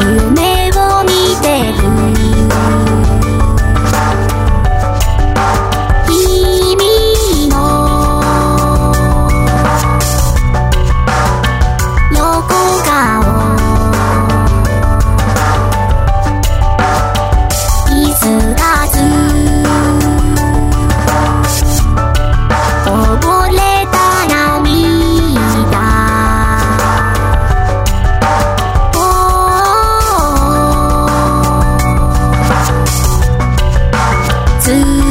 Will soon.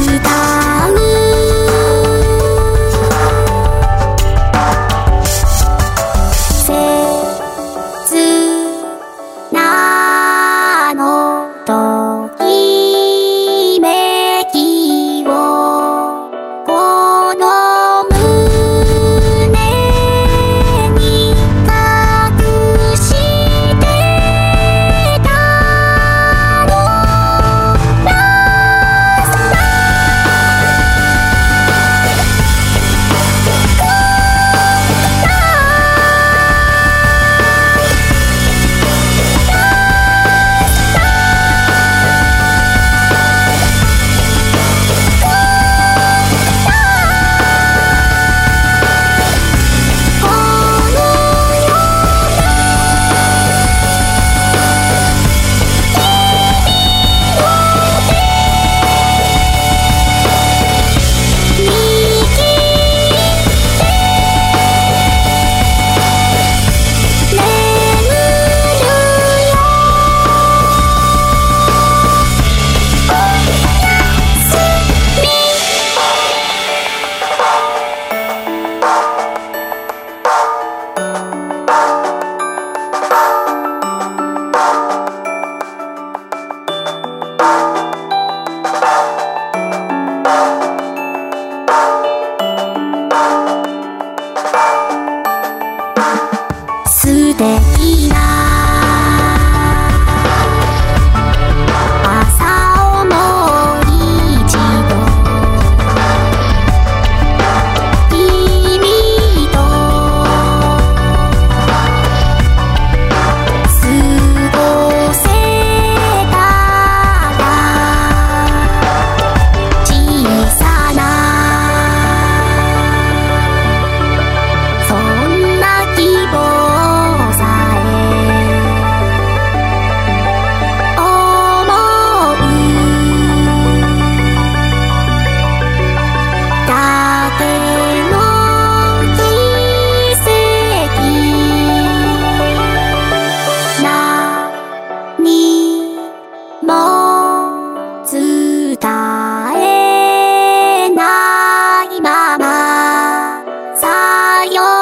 pop よ。